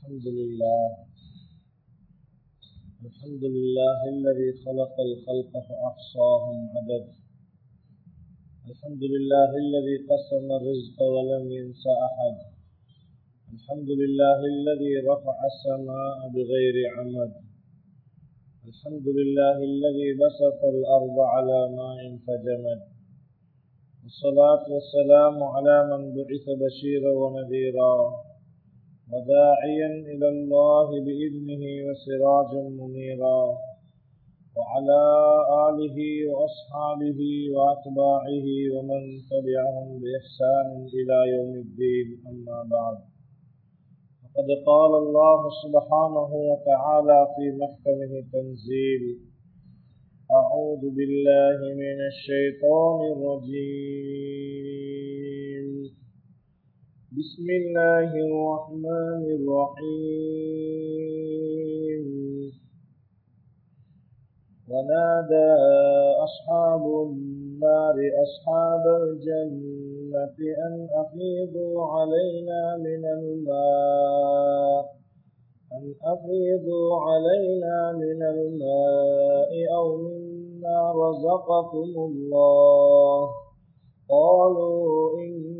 الحمد لله. الحمد لله الذي خلق الخلق فأحصاهم عدد. الحمد لله الذي قسم الرزق ولم ينس أحد. الحمد لله الذي رفع السماء بغير عمد. الحمد لله الذي بسط الأرض على ماء فجمد. والصلاة والسلام على من بعث بشيرا ونذيرا. وداعيا إلى الله بإذنه وسراجا منيرا وعلى آله وأصحابه وأتباعه ومن تبعهم بإحسان إلى يوم الدين أما بعد. فقد قال الله سبحانه وتعالى في محكمه تنزيل أعوذ بالله من الشيطان الرجيم. بسم الله الرحمن الرحيم. ونادى أصحاب النار أصحاب الجنة أن أفيضوا علينا من الماء أن أفيضوا علينا من الماء أو مما رزقكم الله. قالوا إن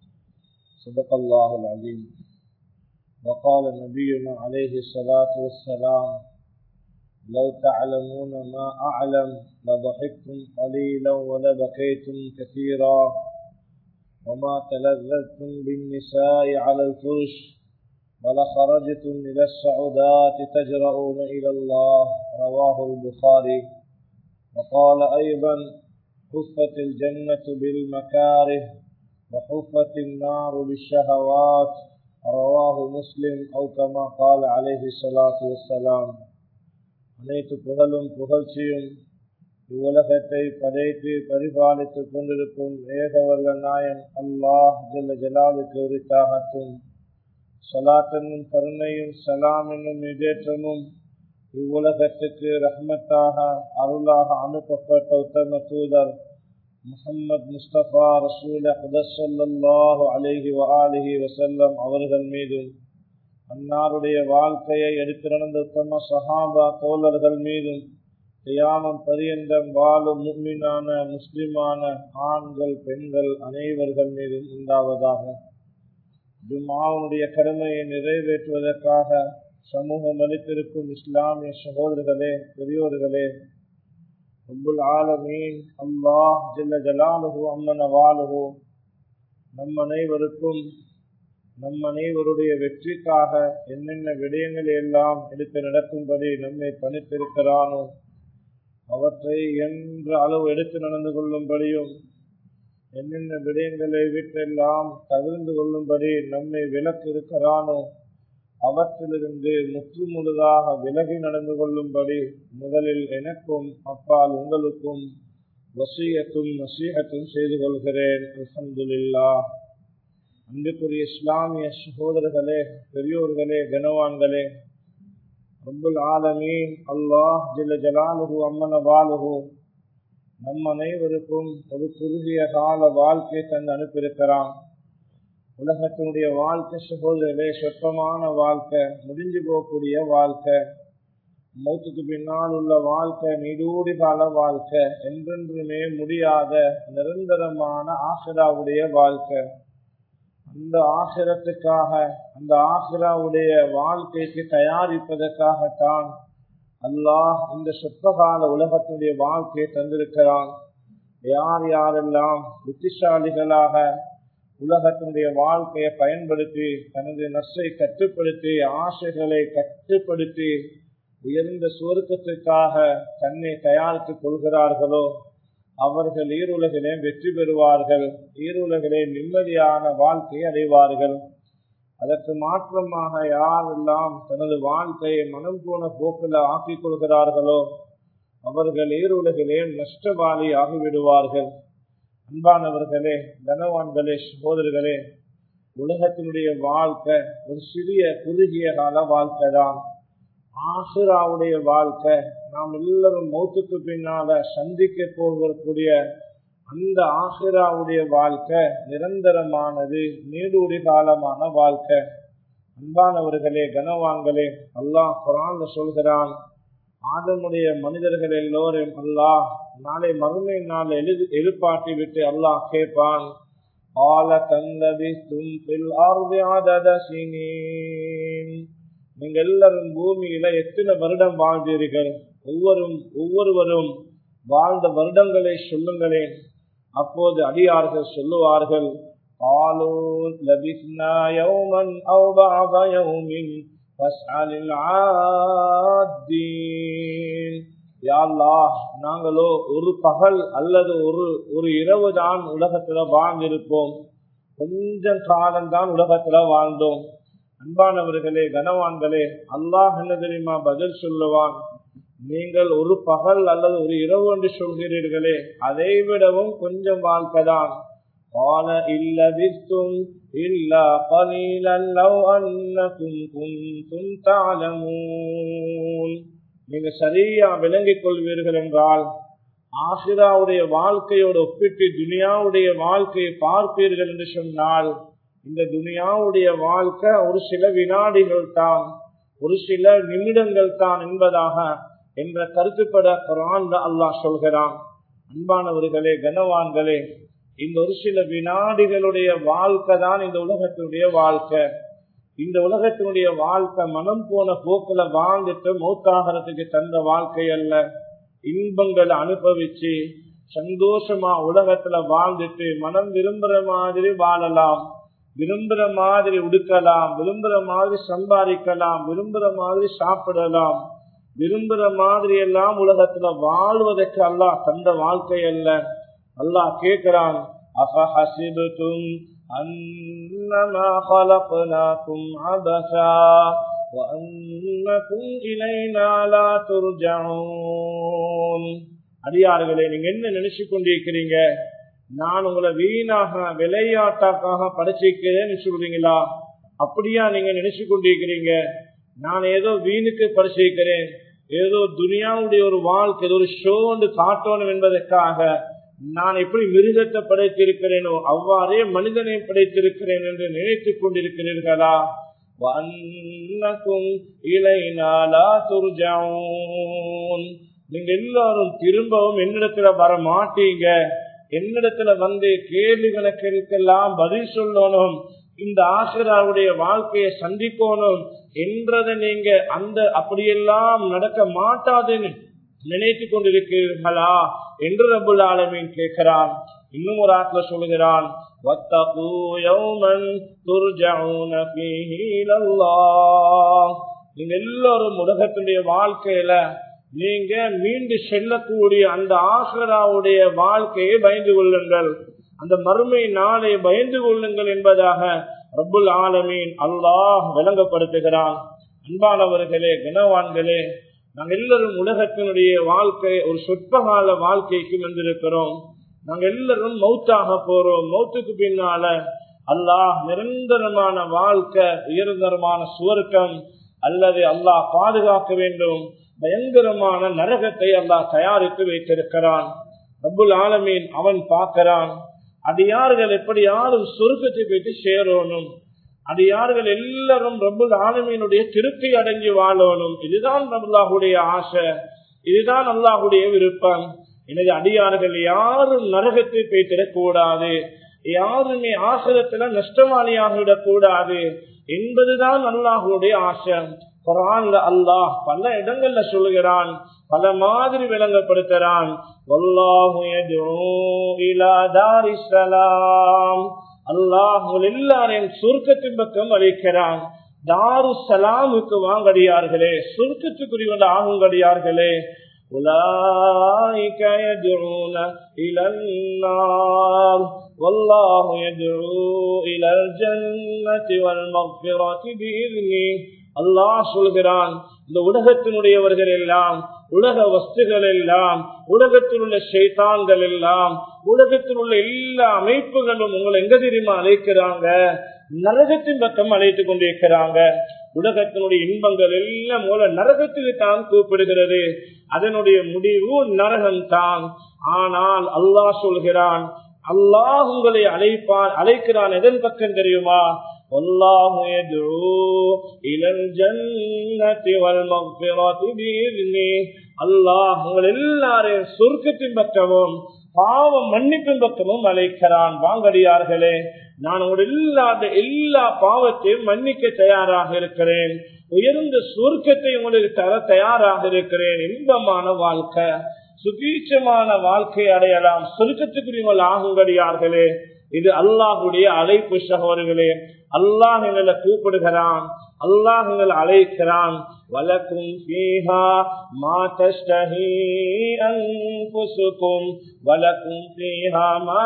صدق الله العظيم. وقال نبينا عليه الصلاة والسلام لو تعلمون ما أعلم لضحكتم قليلا ولبكيتم كثيرا وما تلذذتم بالنساء على الفرش ولخرجتم إلى السعودات تجرؤون إلى الله. رواه البخاري. وقال أيضا حفت الجنة بالمكاره وحفت النار بالشهوات رواه مسلم أو كما قال عليه الصلاة والسلام அனைத்து புகழும் புகழ்ச்சியும் இவ்வுலகத்தை படைத்து பரிபாலித்துக் கொண்டிருக்கும் ஏகவல்ல நாயன் அல்லாஹ் ஜல்ல ஜலாலுக்கு உரித்தாகட்டும் சலாத்தனும் கருணையும் சலாம் என்னும் இதேற்றமும் இவ்வுலகத்துக்கு ரஹ்மத்தாக அருளாக அனுப்பப்பட்ட உத்தம தூதர் முகம்மது முஸ்தபா ரசூல் அகதல்லாஹு அலேஹி வஆலிஹி வசல்லம் அவர்கள் மீதும் அன்னாருடைய வாழ்க்கையை எடுத்திருந்த உத்தம சஹாபா தோழர்கள் மீதும் தியானம் பரியந்தம் வாழும் முக்மினான முஸ்லிமான ஆண்கள் பெண்கள் அனைவர்கள் மீதும் உண்டாவதாக. ஜும்மாவுடைய கடமையை நிறைவேற்றுவதற்காக சமூகம் அளித்திருக்கும் இஸ்லாமிய சகோதரர்களே பெரியோர்களே رب ஆலமீன் அல்லாஹ் ஜல்ல ஜலாலுகு அம்மன வாலுகு நம் அனைவருக்கும் நம் அனைவருடைய வெற்றிக்காக என்னென்ன விடயங்களை எல்லாம் எடுத்து நடக்கும்படி நம்மை பணித்திருக்கிறானோ அவற்றை என்ற அளவு எடுத்து நடந்து கொள்ளும்படியும் என்னென்ன விடயங்களை விட்டெல்லாம் தவிர்ந்து கொள்ளும்படி நம்மை விளக்கு இருக்கிறானோ அவற்றிலிருந்து முற்று முழுதாக விலகி நடந்து கொள்ளும்படி முதலில் எனக்கும் அப்பால் உங்களுக்கும் வசியத்தும் நசீகத்தும் செய்து கொள்கிறேன். அலமதுல்லா அன்புக்குரிய இஸ்லாமிய சகோதரர்களே பெரியோர்களே கனவான்களே அபுல் ஆலமீன் அல்லாஹ் ஜில்ல ஜலாலுகு அம்மன வாலுகு நம் அனைவருக்கும் ஒரு குறுகிய கால வாழ்க்கை தந்து அனுப்பியிருக்கிறான். உலகத்தினுடைய வாழ்க்கை சகோதரர்களே சொற்பமான வாழ்க்கை முடிஞ்சு போகக்கூடிய வாழ்க்கை மௌத்துக்கு பின்னால் உள்ள வாழ்க்கை நீடூடி கால வாழ்க்கை என்றென்றுமே முடியாத நிரந்தரமான ஆசிராவுடைய வாழ்க்கை. அந்த ஆசிரத்துக்காக அந்த ஆசிராவுடைய வாழ்க்கைக்கு தயாரிப்பதற்காகத்தான் அல்லாஹ் இந்த சொற்பகால உலகத்தினுடைய வாழ்க்கையை தந்திருக்கிறான். யார் யாரெல்லாம் புத்திசாலிகளாக உலகத்தினுடைய வாழ்க்கையை பயன்படுத்தி தனது நஷ்டை கட்டுப்படுத்தி ஆசைகளை கட்டுப்படுத்தி உயர்ந்த சுவர்க்கத்திற்காக தன்னை தயாரித்துக் கொள்கிறார்களோ அவர்கள் ஈருலகிலே வெற்றி பெறுவார்கள். ஈருலகிலே நிம்மதியான வாழ்க்கையை அடைவார்கள். அதற்கு மாற்றமாக யாரெல்லாம் தனது வாழ்க்கையை மனம் போன போக்கில் ஆக்கிக் கொள்கிறார்களோ அவர்கள் ஈருலகிலே நஷ்டவாளி ஆகிவிடுவார்கள் அன்பானவர்களே கனவான்களே சகோதரர்களே உலகத்தினுடைய வாழ்க்கை ஒரு சிறிய குறுகிய கால வாழ்க்கை தான். ஆசிராவுடைய வாழ்க்கை நாம் எல்லாரும் மௌத்துக்கு பின்னால சந்திக்க போகக்கூடிய அந்த ஆசிராவுடைய வாழ்க்கை நிரந்தரமானது நீடூடி காலமான வாழ்க்கை. அன்பானவர்களே கனவான்களே அல்லாஹ் குரான் சொல்கிறான் ஆதமுடைய மனிதர்கள் எல்லோரும் அல்லாஹ் நாளை மறுமை நாள் எழு எழுப்பாட்டி விட்டு அல்லாஹ் கேட்பான். ஆல தந்தவி தும்பில் நீங்க எல்லாரும் பூமியில எத்தனை வருடம் வாழ்ந்தீர்கள்? ஒவ்வொரு ஒவ்வொருவரும் வாழ்ந்த வருடங்களை சொல்லுங்களேன். அப்போது அடியார்கள் சொல்லுவார்கள் நாங்களோ ஒரு பகல் அல்லது ஒரு ஒரு இரவு தான் உலகத்துல வாழ்ந்திருப்போம் கொஞ்சம் காலம்தான் உலகத்துல வாழ்ந்தோம் அன்பானவர்களே கனவான்களே அல்லாஹ் என்ன தெரியுமா பதில் சொல்லுவான் நீங்கள் ஒரு பகல் அல்லது ஒரு இரவு என்று சொல்கிறீர்களே அதை விடவும் கொஞ்சம் வாழ்க்கைதான் قال إن لبثتم إلا قليلا لو أنكم كنتم تعلمون நீங்க சரியா விளங்கிக் கொள்வீர்கள் என்றால் ஆசிராவுடைய வாழ்க்கையோடு ஒப்பிட்டு துனியாவுடைய வாழ்க்கையை பார்ப்பீர்கள் என்று சொன்னால் இந்த துனியாவுடைய வாழ்க்கை ஒரு சில வினாடிகள் தான் ஒரு சில நிமிடங்கள் தான் என்பதாக என்ற கருத்துப்பட குரான் அல்லாஹ் சொல்கிறான். அன்பானவர்களே கனவான்களே இந்த ஒரு சில வினாடிகளுடைய வாழ்க்கை தான் இந்த உலகத்தினுடைய வாழ்க்கை. இந்த உலகத்தினுடைய வாழ்க்கை மனம் போன போக்குல வாழ்ந்துட்டு மூத்தாகிறதுக்கு தந்த வாழ்க்கை அல்ல. இன்பங்களை அனுபவிச்சு சந்தோஷமா உலகத்துல வாழ்ந்துட்டு மனம் விரும்புற மாதிரி வாழலாம். விரும்புற மாதிரி உடுக்கலாம். விரும்புற மாதிரி சம்பாதிக்கலாம். விரும்புற மாதிரி சாப்பிடலாம். விரும்புற மாதிரி எல்லாம் உலகத்துல வாழ்வதற்கு அல்லாஹ் தந்த வாழ்க்கை அல்ல. அல்லாஹ் கேட்கிறான் அஃபஹசிபுதும் அன்னமா خلقناكم عبثا وأنكم إلينا لا ترجعون அடியார்களே நீங்க என்ன நினைச்சு கொண்டிருக்கிறீங்க நான் உங்களை வீணாக விளையாட்டாக்காக படைச்சிருக்கிறேன்னு சொல்றீங்களா அப்படியா நீங்க நினைச்சு கொண்டிருக்கிறீங்க நான் ஏதோ வீணுக்கு பரிசீலிக்கிறேன் ஏதோ துனியாவுடைய ஒரு வாழ்க்கை ஏதோ ஒரு ஷோ வந்து காட்டணும் என்பதற்காக நான் எப்படி மிருகத்தை படைத்திருக்கிறேனோ அவ்வாறே மனிதனை படைத்திருக்கிறேன் என்று நினைத்துக் கொண்டிருக்கிறீர்களா? இளை நாளா துர்ஜாவும் நீங்க எல்லாரும் திரும்பவும் என்னிடத்துல வர மாட்டீங்க என்னிடத்துல வந்து கேள்வி கணக்கெல்லாம் பதில் சொல்லணும். இந்த ஆசிராவுடைய வாழ்க்கையை சந்திக்கணும். என்றதை நீங்க அந்த அப்படியெல்லாம் நடக்க மாட்டாதுன்னு நினைத்து கொண்டிருக்கிறீர்களா என்று ரபுல் ஆலமீன் கேட்கிறான். இன்னும் ஒரு ஆத்துல சொல்லுகிறான். நீங்க எல்லாரும் உலகத்தினுடைய வாழ்க்கையில நீங்க மீண்டு செல்லக்கூடிய அந்த ஆசராவுடைய வாழ்க்கையை பயந்து கொள்ளுங்கள். அந்த மறுமை நாளை பயந்து கொள்ளுங்கள் என்பதாக ரபுல் ஆலமீன் அல்லாஹ் விளங்கப்படுத்துகிறான். அன்பானவர்களே கனவான்களே நாங்கள் எல்லாரும் உலகத்தினுடைய வாழ்க்கை ஒரு சொற்பகால வாழ்க்கைக்கு வந்திருக்கிறோம். நாங்கள் எல்லாரும் மௌத்தாக போறோம். மௌத்துக்கு பின்னால அல்லாஹ் நிரந்தரமான வாழ்க்கை உயர்ந்தரமான சுவர்க்கம் அல்லது அல்லாஹ் பாதுகாக்க வேண்டும். பயங்கரமான நரகத்தை அல்லாஹ் தயாரித்து வைத்திருக்கிறான். ரபுல் ஆலமீன் அவன் பார்க்கிறான் அடியார்கள் எப்படி யாரும் சொருக்கத்தை போயிட்டு சேரணும்? அடியார்கள் எல்லாரும் ரபுல் ஆலமியினுடைய திருப்தி அடைஞ்சு வாழணும். இதுதான் அல்லாஹுடைய ஆசை. இதுதான் அல்லாஹுடைய விருப்பம். எனது அடியார்கள் யாரும் நரகத்தை போய்த்திடக்கூடாது. யாருமே ஆசிரத்துல நஷ்டவாளியாக விடக்கூடாது என்பதுதான் அல்லாஹுடைய ஆசை. குரான்ல அல்லாஹ் பல இடங்கள்ல சொல்லுகிறான் பல மாதிரி விளங்கப்படுத்துறான். அல்லாஹ் எல்லாரையும் சுருக்கத்தின் பக்கம் அளிக்கிறான் தாரு சலாமுக்கு வாங்கடியார்களே சுருக்கத்துக்குரியவன் ஆகுங்கடியார்களே أولئك يدعون إلى النار والله يدعو إلى الجنة والمغفرة بإذنه அல்லாஹ் சொல்கிறான் இந்த உலகத்தினுடையவர்கள் எல்லாம் உலக வஸ்துகள் எல்லாம் உலகத்தில் உள்ள ஷைத்தான்கள் எல்லாம் உலகத்தில் உள்ள எல்லா அமைப்புகளும் உங்களை எங்க தெரியுமா அழைக்கிறாங்க? நரகத்தின் பக்கம் அழைத்துக் கொண்டிருக்கிறாங்க. உலகத்தினுடைய இன்பங்கள் எல்லாம் மூல நரகத்துக்கு தான் கூப்பிடுகிறது. அதனுடைய முடிவு நரகம் தான் ஆனால் அல்லாஹ் சொல்கிறான் அல்லாஹ் உங்களை அழைப்பான் அழைக்கிறான் எதன் பக்கம் தெரியுமா? والله يدعو إلى الجنة والمغفرة بإذنه அல்லாஹ் உங்கள் எல்லாரையும் சொர்க்கத்தின் பக்கமும் பாவம் மன்னிப்பின் பக்கமும் அழைக்கிறான் வாங்கடியார்களே நான் உங்கள் இல்லாத எல்லா பாவத்தையும் மன்னிக்க தயாராக இருக்கிறேன் உயர்ந்த சொர்க்கத்தை உங்களுக்கு தர தயாராக இருக்கிறேன் இன்பமான வாழ்க்கை சுபீட்சமான வாழ்க்கை அடையலாம் சொர்க்கத்துக்குரியவர்கள் ஆகுங்கடியார்களே இது அல்லாஹுடைய அழைப்பு சகோதரர்களே அல்லாஹ் எங்களை கூப்பிடுகிறான் அல்லாஹ் எங்களை அழைக்கிறான். வலக்கும் பீஹா மாதஷ்டஹி அன்புசுக்கும் வலக்கும் பீஹா மா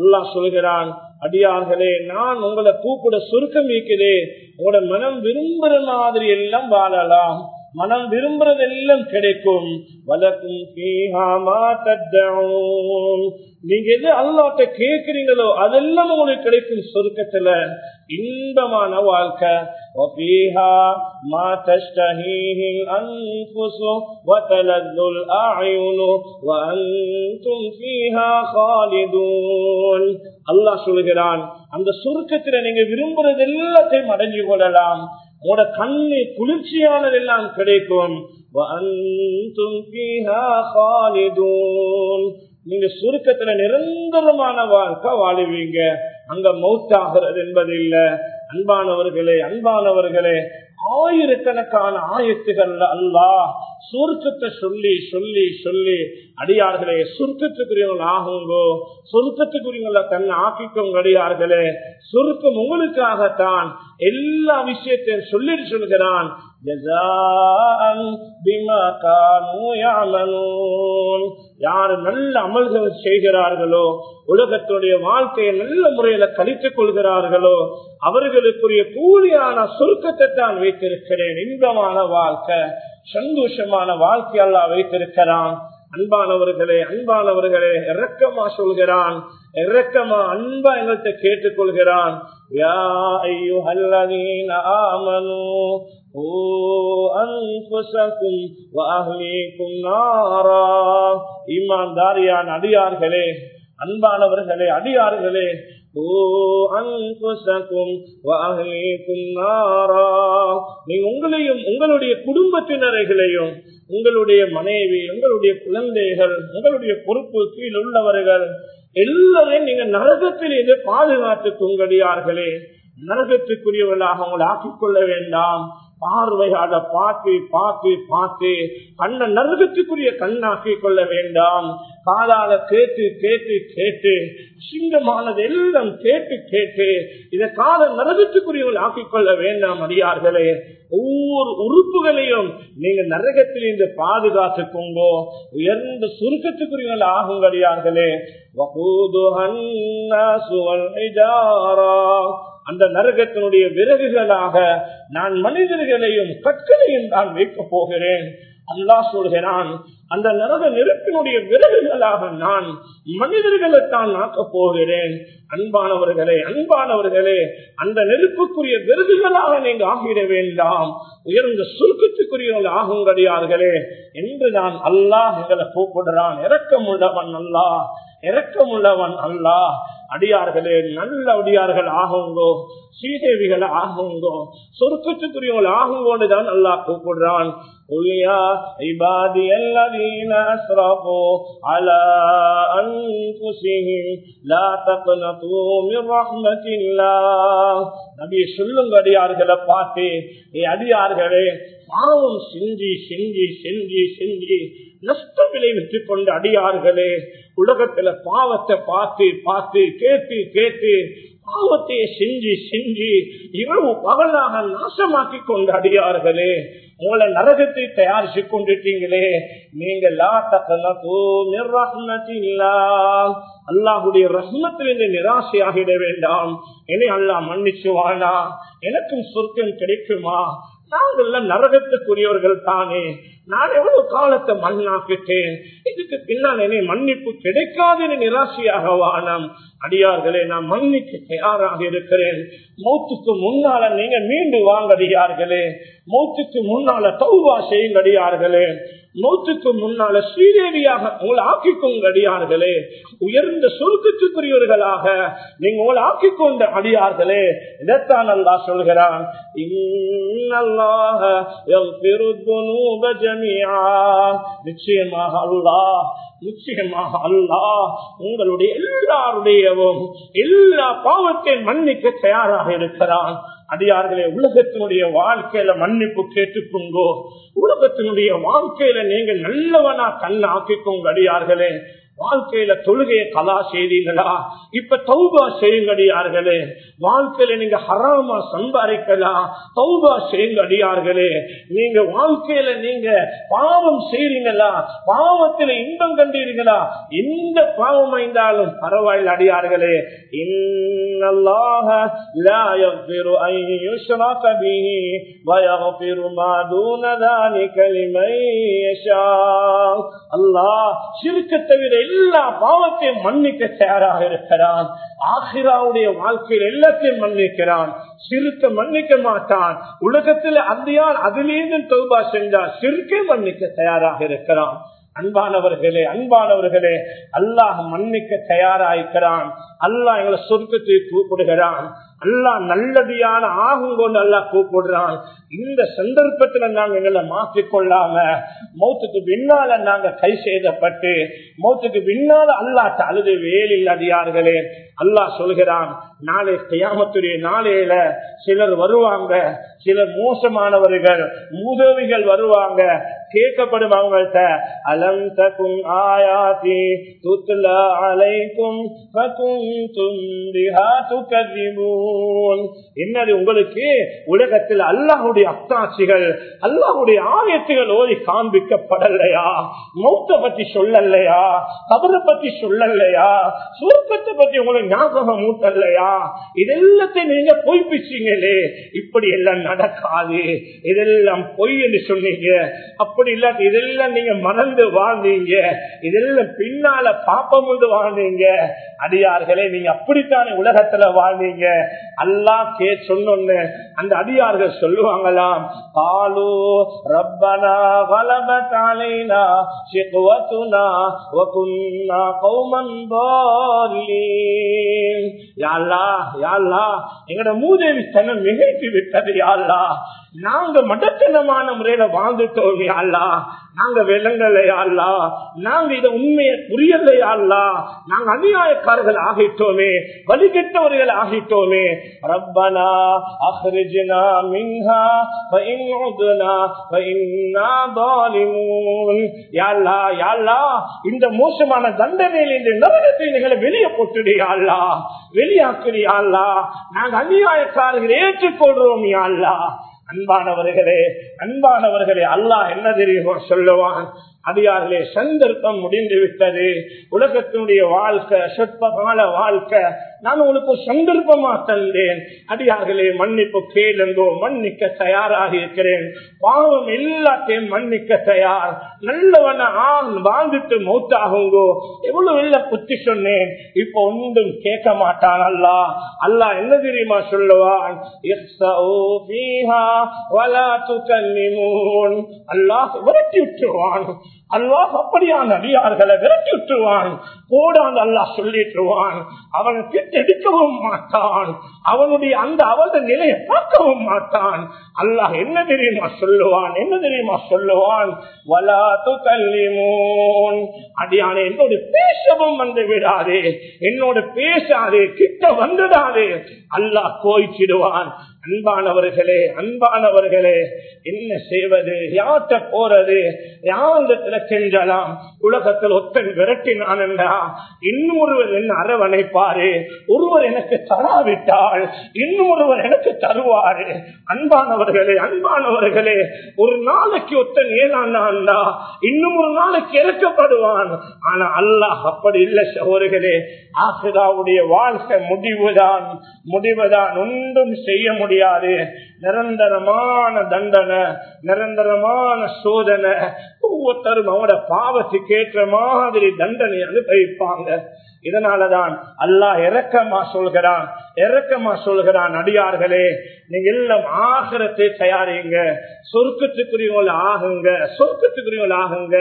அல்லாஹ் சொல்கிறான் அடியார்களே நான் உங்களை கூப்பிட சுருக்கம் வைக்கிறேன் உங்களோட மனம் விரும்புற மாதிரி எல்லாம் வாழலாம். மனம் விரும்புறது எல்லாம் கிடைக்கும் வளர்க்கும் நீங்க எது அல்லாட்ட கேட்கிறீங்களோ அதெல்லாம் உங்களுக்கு கிடைக்கும் சொர்க்கத்துல. இன்பமான வாழ்க்கை. அல்லாஹ் சொல்கிறான் அந்த சுருக்கத்தில் நீங்க விரும்புறது எல்லாத்தையும் அடைஞ்சு கொள்ளலாம். உங்களோட கண்ணு குளிர்ச்சியானதெல்லாம் கிடைக்கும். நீங்க சுருக்கத்துல நிரந்தரமான வாழ்க்கை வாழுவீங்க. அங்க மௌத்தாகிறது என்பது இல்ல அன்பானவர்களே அன்பானவர்களே ஆயிரக்கணக்கான ஆயத்துகள்ல அல்லா சுருக்கத்தை சொல்லி சொல்லி சொல்லி அடியார்களே சுருக்கத்துக்குரியவங்க ஆகுங்கோ? சுருக்கத்துக்குரியவங்கள தன்னை ஆக்கிக்கும் அடியார்களே. சுருக்கம் உங்களுக்காகத்தான் எல்லா விஷயத்தையும் சொல்லிட்டு சொல்கிறான். யாரு நல்ல அமல்கள் செய்கிறார்களோ உலகத்துடைய வாழ்க்கையை நல்ல முறையில கழித்துக் கொள்கிறார்களோ அவர்களுக்குரிய கூலியான சுருக்கத்தை தான் வைத்திருக்கிறேன். இன்பமான வாழ்க்கை சந்தோஷமான வாழ்க்கை அல்லா வைத்திருக்கிறான். அன்பானவர்களே அன்பானவர்களே இறக்கமா சொல்கிறான். இறக்கமா அன்பா எங்கள்கிட்ட கேட்டுக்கொள்கிறான். யா ஐயோ அல்லதீன ஆமனு ஈமான்தாரியான் அடியார்களே அன்பானவர்களே அடியார்களே நீ உங்களையும் உங்களுடைய குடும்பத்தினரைகளையும் உங்களுடைய மனைவி உங்களுடைய குழந்தைகள் உங்களுடைய பொறுப்பு கீழ் உள்ளவர்கள் எல்லாரையும் நீங்க நரகத்திலிருந்து பாதுகாத்து தூங்கடியார்களே நரகத்துக்குரியவர்களாக உங்களை ஆக்கிக்கொள்ள வேண்டாம். பார்வையாட பார்த்து பார்த்து பார்த்து கண்ண நரகத்துக்குரிய கண்ணாக்கி கொள்ள வேண்டாம். காதால கேட்டு கேட்டு கேட்டு சிங்கமானது எல்லாம் கேட்டு கேட்டு இதை கால நரகத்துக்குரியவர்கள் ஆக்கிக்கொள்ள வேண்டாம் அடியார்களே. ஒவ்வொரு உறுப்புகளையும் நீங்க நரகத்தில் இந்த பாதுகாத்துக்கோங்கோ உயர்ந்த சுருக்கத்துக்குரியவர்கள் ஆகும் அடியார்களே. அந்த நரகத்தினுடைய விறகுகளாக நான் மனிதர்களையும் கற்களையும் தான் வைக்கப் போகிறேன். அல்லாஹ் சொல்கிறான் அந்த நரக நெருப்பினுடைய விரல்களாக நான் மனிதர்களைத்தான் ஆக்கப் போகிறேன். அன்பானவர்களே அன்பானவர்களே அந்த நெருப்புக்குரிய விருதுகளாக நீங்க ஆகிட வேண்டாம். உயர்ந்த சுருக்கத்துக்குரியவர்கள் ஆகுங்கடியார்களே என்று நான் அல்லாஹ் எங்களை கூப்பிடுறான் இறக்கமுள்ளவன் அல்லாஹ். இறக்கமுள்ளவன் அல்லாஹ் அடியார்களே நல்ல அடியார்கள் ஆகுங்கோ ஸ்ரீதேவிகள் ஆகுங்கோ சொருக்கத்துக்குரியவள் ஆகுங்கோன்னு தான் அல்லாஹ் கூப்பிடுறான். அடியார்களே பாவம் செஞ்சி செஞ்சி செஞ்சி செஞ்சு நஷ்டமிலை விளைவித்துக் கொண்ட அடியார்களே உலகத்துல பாவத்தை பார்த்து பார்த்து கேட்டு கேட்டு பாவத்தையே செஞ்சு செஞ்சு இரவு பகலாக நாசமாக்கி கொண்ட அடியார்களே உங்களை நரகத்தை தயாரிச்சு கொண்டுட்டீங்களே நீங்க அல்லாஹுடைய ரஹ்மத்திலிருந்து நிராசையாகிட வேண்டாம். என்னை அல்லாஹ் மன்னிச்சுவானா? எனக்கும் சொர்க்கம் கிடைக்குமா? நாங்கள் நரகத்துக்குரியவர்கள் தானே. நான் எவ்வளவு காலத்தை மண்ணாக்கிட்டேன். இதுக்கு பின்னால் என்னை மன்னிப்பு கிடைக்காதுன்னு நிராசையாக வானம் அடியார்களே நான் மன்னிக்க தயாராக இருக்கிறேன். மௌத்துக்கு முன்னால நீங்க மீண்டு வாங்க அடியார்களே. மௌத்துக்கு முன்னால தௌவா செய்யுங்க அடியார்களே. மௌத்துக்கு முன்னால ஸ்ரீதேவியாக உங்களை ஆக்கிக்கொங்க அடியார்களே உயர்ந்த சுருக்கத்துக்குரியவர்களாக நீங்க உங்களை ஆக்கிக்கொண்ட அடியார்களே இதைத்தான் அல்லா சொல்கிறான் நிச்சயமாக அல்லாஹ் நிச்சயமாக அல்லாஹ் உங்களுடைய எல்லாருடையவும் எல்லா பாவத்தையும் மன்னிக்க தயாராக இருக்கிறான். அடியார்களே உலகத்தினுடைய வாழ்க்கையில மன்னிப்பு கேட்டுக்கொண்டோ உலகத்தினுடைய வாழ்க்கையில நீங்க நல்லவனா கண் ஆக்கிக்கோங்க அடியார்களே. வாழ்க்கையில தொழுகையை கலா செய்தீங்களா இப்ப தௌபா செய்யுங்கடியார்களே வாழ்க்கையில நீங்க ஹராமா சம்பாதிக்கலா? தௌபா செய்யுங்கடியார்களே நீங்க வாழ்க்கையில நீங்க பாவம் செய்றீங்களா? பாவத்துல இன்பம் கண்டீர்களா? எந்த பாவம் ஐந்தாலும் பரவாயில்ல அடியார்களே அல்லாஹ் சிறுக்கு தவிர எல்லா பாவத்தையும் மன்னிக்க தயாராக இருக்கிறான். ஆசிராவுடைய வாழ்க்கையில் எல்லாத்தையும் மன்னிக்கிறான். சிறுக்க மன்னிக்க மாட்டான். உலகத்தில் அந்தியான் அதிலேருந்து தௌபா செஞ்சால் சிறுக்கே மன்னிக்க தயாராக இருக்கிறான். அன்பானவர்களே அன்பானவர்களே அல்லாஹ் மன்னிக்க தயாராயிருக்கிறான். அல்லாஹ் எங்களை சொர்க்கத்தை கூப்பிடுகிறான். அல்லா நல்லதியான ஆகும் கொண்டு அல்லா கூப்பிடுறான். இந்த சந்தர்ப்பத்துல நாங்க எங்களை மாற்றிக்கொள்ளாம மௌத்துக்கு பின்னால நாங்க கை செய்தப்பட்டு மௌத்துக்கு பின்னால அல்லாட்ட அழுது வேலில் அதிகார்களே அல்லாஹ் சொல்கிறான் நாளை கையாமத்துடைய நாளையில சிலர் வருவாங்க சிலர் மோசமானவர்கள் மூதவிகள் வருவாங்க கேட்கப்படும் அவங்கள்ட்ட அலம் தக்கும் ஆயாத்தி துத்துல அலைக்கும் என்னது உங்களுக்கு? உலகத்தில் அல்லாஹுடைய அத்தாட்சிகள் அல்லாஹுடைய ஆயத்துகள் ஓதி காண்பிக்கப்படலையா? மௌத்த பத்தி சொல்லலையா? கபரை பத்தி சொல்லலையா? சுருக்கத்தை பத்தி உங்களுக்கு ஞாபகம் மூட்டலையா இதெல்லாத்தையும் நீங்க பொய்ப்பிச்சீங்களே. இப்படி எல்லாம் நடக்காது. இதெல்லாம் பொய் என்று சொன்னீங்க. அப்படி இல்லாட்டி இதெல்லாம் நீங்க மறந்து வாழ்ந்தீங்க. இதெல்லாம் பின்னால பாப்பம் கொண்டு வாழ்ந்தீங்க. அடியார்களே நீங்க அப்படித்தானே உலகத்துல வாழ்ந்தீங்க? அல்லா கே சொன்ன அந்த அடியார்கள் சொல்லுவாங்களாம். பாலு ரப்பனா வலபத்தாலைனா ஷிக்வத்துனா வகுன்னா கௌமன் பாலீன் யாழ்லா யாழ்லா எங்கட மூதேவி தனம் மிகைத்து விட்டது யாழ்லா நாங்க மடத்தனமான முறையில வாழ்ந்துட்டோம் யாழ்லா நாங்க விலங்கலையாள்லா நாங்க இத உண்மையை புரியலையாள்லா நாங்க அநியாயக்காரர்கள் ஆகிட்டோமே வழிகெட்டவர்கள் ஆகிட்டோமே ரப்பனா அஹ்ரிஜ்னா மின்ஹா فإن عدنا فإنا ظالمون யா அல்லாஹ் யா அல்லாஹ் இந்த மோசமான தண்டனையில் இந்த நரகத்தை நீங்களை வெளியே போட்டுடியா அல்லா வெளியாக்குறியா அல்லா நாங்க அநியாயக்காரர்கள் ஏற்றுக்கொள்றோம் யா அல்லாஹ் அன்பானவர்களே அன்பானவர்களே அல்லாஹ் என்ன தெரியுமோ சொல்லுவான். அடியார்களே சந்தர்ப்பம் முடிந்து விட்டது உலகத்தினுடைய வாழ்க்கை சொற்ப கால வாழ்க்கை நான் உங்களுக்கு சந்தர்ப்பமா தந்தேன். அடியார்களே மன்னிப்பு கேளுங்கோ மன்னிக்க தயாராக இருக்கிறேன். பாவம் எல்லாத்தையும் மன்னிக்க தயார். நல்லவன ஆண் வாழ்ந்துட்டு மௌத்தாகுங்கோ. எவ்வளவு இல்ல புத்தி சொன்னேன். இப்ப ஒன்றும் கேட்க மாட்டான் அல்லா. அல்லா என்ன தெரியுமா சொல்லுவான்? அல்லாஹ் விரட்டி விட்டுருவான். அல்லாஹ் அப்படியான அடியார்களை விரட்டி விட்டுருவான் போடான் அல்லாஹ் சொல்லிட்டுருவான். அவன் கிட்ட எடுக்கவும் மாட்டான். அவனுடைய அந்த அவத நிலையை பார்க்கவும் மாட்டான். அல்லாஹ் என்ன தெரியுமா சொல்லுவான்? என்ன தெரியுமா சொல்லுவான்? வலாத்து கல்லிமோன் அடியானே என்னோட பேசவும் வந்து விடாதே. என்னோட பேசாதே கிட்ட வந்துடாதே அல்லாஹ் கோயிச்சிடுவான். அன்பானவர்களே அன்பானவர்களே என்ன செய்வது? யார்கிட்ட போறது? யாரிடத்துல செஞ்சலாம் உலகத்தில் ஒத்தன் விரட்டினான் என்றா? இன்னொருவர் என் என்ன அரவணைப்பாரு? ஒருவர் எனக்கு தராவிட்டால் இன்னொருவர் எனக்கு தருவாரு. அன்பானவர்களே அன்பானவர்களே ஒரு நாளைக்கு ஒத்தன் ஏனாண்டா இன்னும் ஒரு நாளைக்கு இறக்கப்படுவான். ஆனா அல்லாஹ் அப்படி இல்லை சகோதரர்களே ஆசிராவுடைய வாழ்க்கை முடிவுதான். முடிவுதான் ஒன்றும் செய்ய முடியும் முடியாது. நிரந்தரமான தண்டனை நிரந்தரமான சோதனை. ஒவ்வொருத்தரும் அவனோட பாவத்துக்கு ஏற்ற மாதிரி தண்டனை அனுபவிப்பாங்க. இதனாலதான் அல்லாஹ் இறக்கமா சொல்கிறான். இறக்கமா சொல்கிறான் அடியார்களே நீங்க எல்லாம் ஆகிறத்தை தயாரிங்க. சொர்க்கத்துக்குரியவங்கள ஆகுங்க. சொர்க்கத்துக்குரியவங்கள ஆகுங்க.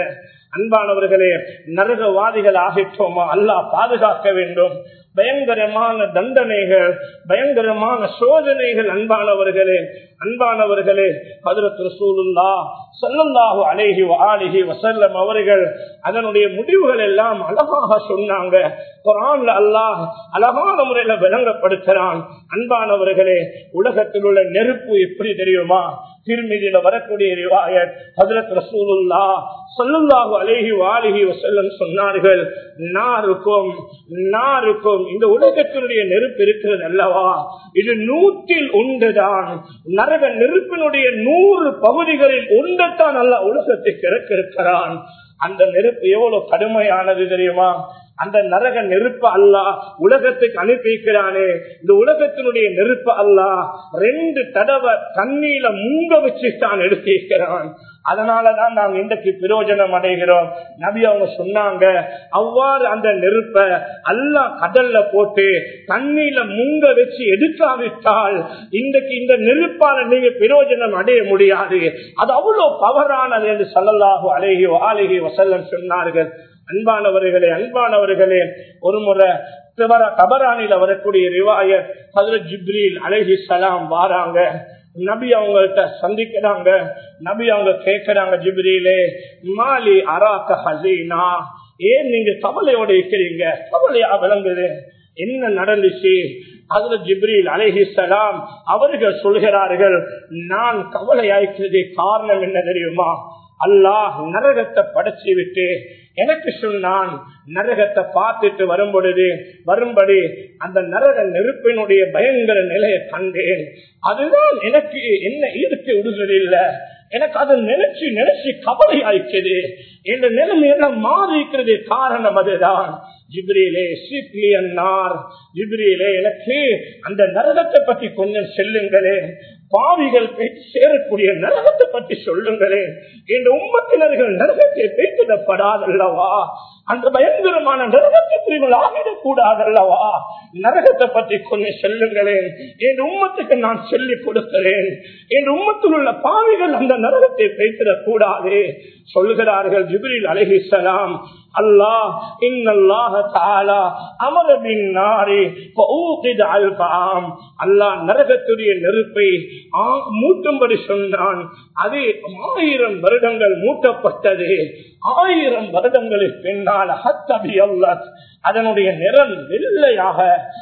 அன்பானவர்களே நரகவாதிகள் ஆகிட்டோமா? அல்லாஹ் பாதுகாக்க வேண்டும். பயங்கரமான தண்டனைகள் பயங்கரமான சோதனைகள் அன்பானவர்களே. அன்பானவர்களே ஹதரத் ரசூலுல்லா சல்லல்லாஹு வசல்லம் அவர்கள் அதனுடைய முடிவுகள் எல்லாம் அழகாக சொன்னாங்க. குரான்ல அல்லாஹ் அழகான முறையில விளங்கப்படுத்துறான். அன்பானவர்களே உலகத்தில் உள்ள நெருப்பு எப்படி தெரியுமா? திருமதியில வரக்கூடிய ரிவாயத் ஹதரத் ரசூலுல்லா சொல்லுல்லாஹு அலைஹி வாலிஹி வசல்லம் சொன்னார்கள். நாருக்கும் நாருக்கும் இந்த உலகத்தினுடைய நெருப்பு இருக்கிறது அல்லவா? இது நூற்றில் உண்டுதான் நரக நெருப்பினுடைய நூறு பகுதிகளில் ஒன்றைத்தான் நல்லா உலகத்தை கிறக்கிறான் அந்த நெருப்பு எவ்வளவு கடுமையானது தெரியுமா? அந்த நரக நெருப்பு அல்லா உலகத்துக்கு அனுப்பி வைக்கிறானே இந்த உலகத்தினுடைய நெருப்பு அல்லா ரெண்டு தடவை தண்ணீல மூங்க வச்சு தான் எடுத்து வைக்கிறான் அதனாலதான் நாம் இன்றைக்கு பிரயோஜனம் அடைகிறோம். நபி அவங்க சொன்னாங்க அவ்வாறு அந்த நெருப்ப அல்லா கடல்ல போட்டு தண்ணீல மூங்க வச்சு எடுக்காவிட்டால் இன்றைக்கு இந்த நெருப்பால நீங்க பிரயோஜனம் அடைய முடியாது. அது அவ்வளவு பவரானது என்று சொல்லலாகும் அழகி ஆலகி வசல்லம் சொன்னார்கள். அன்பானவர்களே அன்பானவர்களே. ஒரு முறை தபரானில வரக்கூடிய ரிவாய ஹசரத் ஜிப்ரீல் அலஹி சலாம் வாராங்க. நபி அவங்கள்ட்ட சந்திக்கிறாங்க. நபி அவங்க கேட்கிறாங்க ஜிப்ரீலே மாலி அராக்க ஹசீனா ஏன் நீங்க கவலையோட இருக்கிறீங்க? கவலையா விளங்குது. என்ன நடந்துச்சு? அதுல ஜிப்ரீல் அலஹிசலாம் அவர்கள் சொல்கிறார்கள் நான் கவலையாய்க்கிறது காரணம் என்ன தெரியுமா? அல்லாஹ் நரகத்தை படைச்சு விட்டு எனக்கு சொன்னான் நரகத்தை பார்த்துட்டு வரும் பொழுது வரும்படி அந்த நரக நெருப்பினுடைய பயங்கர நிலையை கண்டேன். அதுதான் எனக்கு என்ன ஈடுக்கு விடுகிறது இல்லை. எனக்கு அதை நினைச்சு நினைச்சு கவலை ஆயிடுச்சது என்ற நிலைமையெல்லாம் மாறி இருக்கிறது காரணம் அதுதான். ஜிப்ரியிலே சீப்லி அன்னார் ஜிப்ரியிலே எனக்கு அந்த நரகத்தை பற்றி கொஞ்சம் செல்லுங்களேன். பாவிகள் பேச்சு சேரக்கூடிய நரகத்தை பற்றி சொல்லுங்களேன். என் உம்மத்தினர்கள் நரகத்தை பேசிடப்படாதல்லவா அந்த பயங்கரமான நரகத்தை பிரிவுகள் ஆகிடக்கூடாதல்லவா? நரகத்தை பற்றி கொஞ்சம் செல்லுங்களேன். என் உம்மத்துக்கு நான் சொல்லிக் கொடுக்கிறேன். என் உம்மத்தில் உள்ள பாவிகள் அந்த நரகத்தை பேசிடக் கூடாது சொல்கிறார்கள் ஜிபிரில் அலஹிசலாம் அல்லாஹ் இன்னல்லாஹ தாலா அமர பின் நாரி அல்லாஹ் நரகத்துடைய நெருப்பை மூட்டும்படி சொன்னான். அது ஆயிரம் வருடங்கள் மூட்டப்பட்டது. ஆயிரம் வருடங்களுக்கு பின்னால் அதனுடைய நிறம் வெள்ளையாக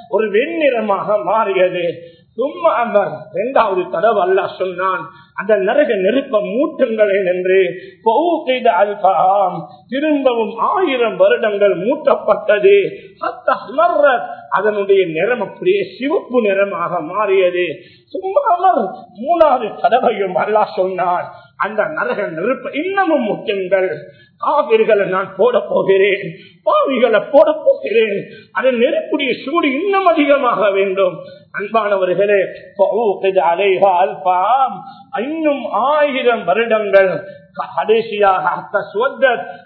ஒரு வெண்ணிறமாக மாறியது. சும்மா அவர் இரண்டாவது தடவை அல்லா சொன்னான் அந்த நரக நெருப்ப மூட்டுங்களேன் என்று. திரும்பவும் ஆயிரம் வருடங்கள் மூட்டப்பட்டது. அதனுடைய நிறம் அப்படியே சிவப்பு நிறமாக மாறியது. சும்மா அவர் மூணாவது தடவையும் அல்லா சொன்னான் அந்த நரக நெருப்பு இன்னமும் முக்கியங்கள். காவிர்களை நான் போட போகிறேன். பாவிகளை போட போகிறேன். அது நெருப்புடைய சூடு இன்னும் அதிகமாக வேண்டும். அன்பானவர்களே இன்னும் ஆயிரம் வருடங்கள். கடைசியாக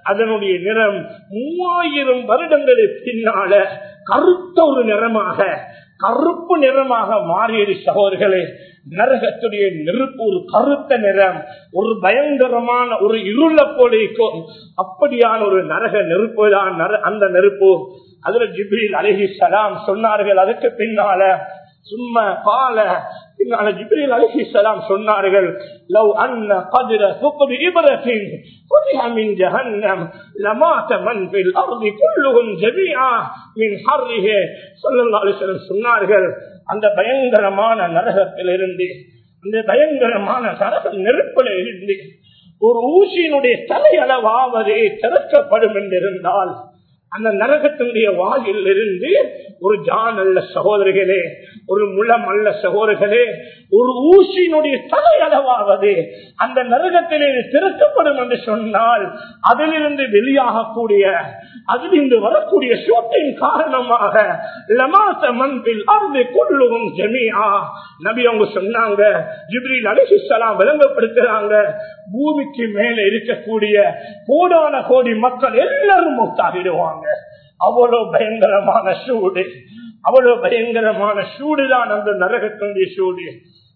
அதனுடைய நிறம் மூவாயிரம் வருடங்களுக்கு பின்னால கருத்த ஒரு நிறமாக கருப்பு நிறமாக மாறியது சகோதரர்களே நரகத்துடைய நெருப்பு ஒரு கருத்த நிறம் ஒரு பயங்கரமான ஒரு இருள போலிக்கும் அப்படியான ஒரு நரக நெருப்பு தான் அந்த நெருப்பு. அதுல ஜிபிரில் அலஹி சலாம் சொன்னார்கள் அதுக்கு பின்னால சும்மா பால சொன்னார்கள் சொன்னார்கள் அந்த பயங்கரமான நரகத்தில் இருந்து அந்த பயங்கரமான நரக நெருப்பில் இருந்து ஒரு ஊசியினுடைய தலையளவாவதே திறக்கப்படும் என்றிருந்தால் அந்த நரகத்தினுடைய வாயில் இருந்து ஒரு ஜான் அல்ல சகோதரிகளே ஒரு முளம் அல்ல சகோதரர்களே ஒரு ஊசியினுடைய தலையளவாவது அந்த நரகத்திலே திறக்கப்படும் என்று சொன்னால் அதிலிருந்து வெளியாகக்கூடிய அதிலிருந்து வரக்கூடிய சூட்டின் காரணமாக லமாச மண்பில் அருந்து கொள்ளும் ஜெமியா நபி அவங்க சொன்னாங்க ஜிப்ரில் அலிஹிஸ்லாம் விளங்கப்படுத்துறாங்க பூமிக்கு மேலே இருக்கக்கூடிய கோடான கோடி மக்கள் எல்லாரும் மூத்தாகிடுவாங்க. அவ்வளவு பயங்கரமான சூடு. அவ்வளவு பயங்கரமான சூடுதான் அந்த நரகத்தினுடைய சூடு.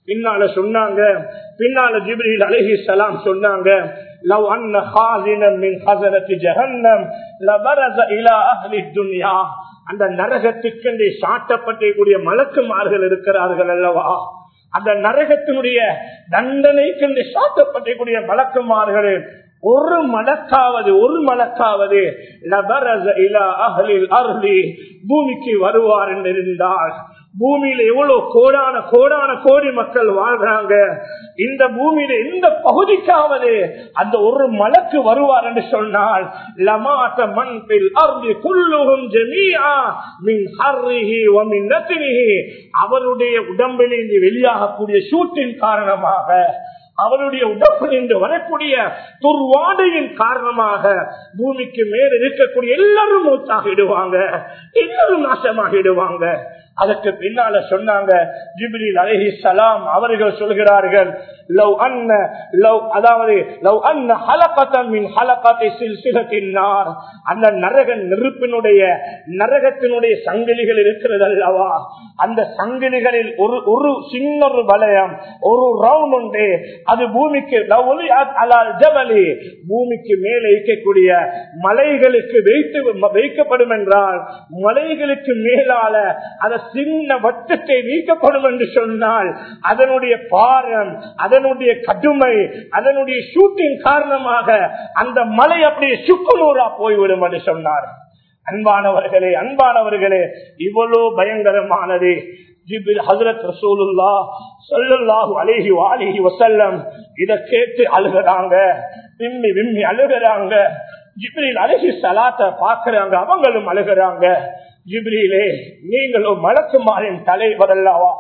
பின்னால சொன்னாங்க. பின்னால ஜிப்ரீல் அலஹி சலாம் சொன்னாங்க. லவ் அன்ன ஹாசினம் மின் ஹசரத்தி ஜஹன்னம். லபரஸ இலா அஹ்லி துன்யா. அந்த நரகத்துக்கு சாட்டப்பட்டக்கூடிய மலக்குமார்கள் இருக்கிறார்கள் அல்லவா? அந்த நரகத்தினுடைய தண்டனைக்கு சாட்டப்பட்டக்கூடிய மலக்குமார்கள் ஒரு மலக்காவது ஒரு மலக்காவது பூமிக்கு வருவார் என்று இருந்தால் பூமியில எவ்வளவு கோடான கோடான கோடி மக்கள் வாழ்றாங்க இந்த பூமியில எந்த பகுதிக்காவது அந்த ஒரு மலக்கு வருவார் என்று சொன்னால் லமாத்த மண்பில் அருளி குள்ளுகும் ஜெமியா மின் ஹர்ரிஹி மின் நத்தினிஹி அவருடைய உடம்பிலிருந்து வெளியாகக்கூடிய சூட்டின் காரணமாக அவருடைய உடம்பிலிருந்து வரக்கூடிய துர்வாடையின் காரணமாக பூமிக்கு மேல் இருக்கக்கூடிய எல்லாரும் மூத்தாகிடுவாங்க எல்லாரும் நாசமாகிடுவாங்க. அதற்கு பின்னால சொன்னாங்க ஜிபிரில் அலஹி சலாம் அவர்கள் சொல்கிறார்கள் லவ் அன்ன லவ் அதாவது லவ் அன்ன ஹலகத்தன் ஹலகத்தை சில்சிலத்தினார் அந்த நரக நெருப்பினுடைய நரகத்தினுடைய சங்கிலிகள் இருக்கிறது அல்லவா அந்த சங்கிலிகளில் ஒரு ஒரு சின்ன ஒரு வலயம் ஒரு ரவுண்ட் உண்டு. அது பூமிக்கு ஜபலி பூமிக்கு மேலே இருக்கக்கூடிய மலைகளுக்கு வைத்து வைக்கப்படும் என்றால் மலைகளுக்கு மேலால அதை சின்ன வட்டத்தை நீக்கப்படும் என்று சொன்னால் அதனுடைய பாரம் அதனுடைய கடுமை அதனுடைய ஷூட்டிங் காரணமாக அந்த மலை அப்படியே சுக்குநூறா போய்விடும் என்று சொன்னார். அன்பானவர்களே அன்பானவர்களே இவ்வளவு பயங்கரமானது. ஜிபில் ஹசரத் ரசூலுல்லா சொல்லல்லாஹு அலேஹி வாலிஹி வசல்லம் இதை கேட்டு அழுகிறாங்க விம்மி விம்மி அழுகிறாங்க. ஜிப்ரில் அழகி சலாத்த பாக்குறாங்க அவங்களும் அழுகிறாங்க. ஜிப்ரிலே நீங்களும் மலக்குமாரின் தலைவர் அல்லவா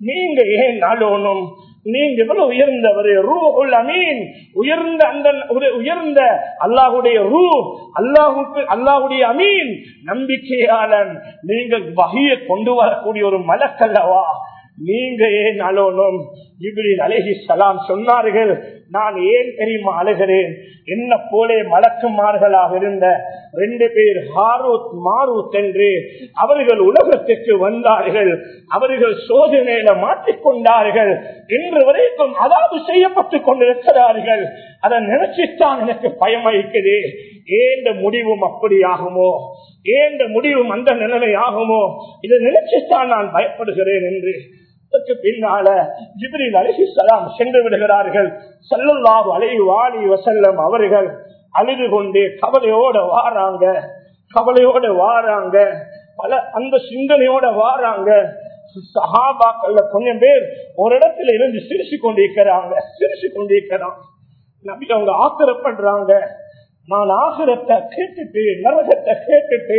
நீங்க ஏன் அழுவணும் நீங்க எவ்வளவு உயர்ந்தவர் ரூஹுல் அமீன். உயர்ந்த அந்த உயர்ந்த அல்லாஹுடைய ரூ அல்லாஹுக்கு அல்லாஹுடைய அமீன். நம்பிக்கையாளன் நீங்கள் வகையை கொண்டு வரக்கூடிய ஒரு மலக்கல்லவா? நீங்க ஏன் அழணும் ஜிபிரில் அலஹி சலாம் சொன்னார்கள் நான் ஏன் தெரியுமா அழுகிறேன்? என்ன போலே மலக்குமார்களாக இருந்த ரெண்டு பேர் ஹாரூத் மாரூத் என்று அவர்கள் உலகத்திற்கு வந்தார்கள். அவர்கள் சோதனையில மாட்டிக்கொண்டார்கள் இன்று வரைக்கும் அதாவது செய்யப்பட்டுக் கொண்டிருக்கிறார்கள். அதை நினைச்சித்தான் எனக்கு பயம் பயமளிக்குது ஏந்த முடிவும் அப்படி ஆகுமோ? ஏந்த முடிவும் அந்த நிலைமை ஆகுமோ? இதை நினைச்சித்தான் நான் பயப்படுகிறேன் என்று அதற்கு பின்னால ஜிப்ரில் அலஹி சலாம் சென்று விடுகிறார்கள். சல்லல்லாஹு அலை வாலி வசல்லம் அவர்கள் அழுது கொண்டு கவலையோட வாராங்க. கவலையோட வாராங்க. பல அந்த சிந்தனையோட வாராங்க. சஹாபாக்கள்ல கொஞ்சம் பேர் ஒரு இடத்துல இருந்து சிரிச்சு கொண்டிருக்கிறாங்க. சிரிச்சு கொண்டிருக்கிறாங்க. நம்பி அவங்க ஆத்திரப்படுறாங்க. நான் ஆசிரத்தை கேட்டுட்டு நரகத்தை கேட்டுட்டு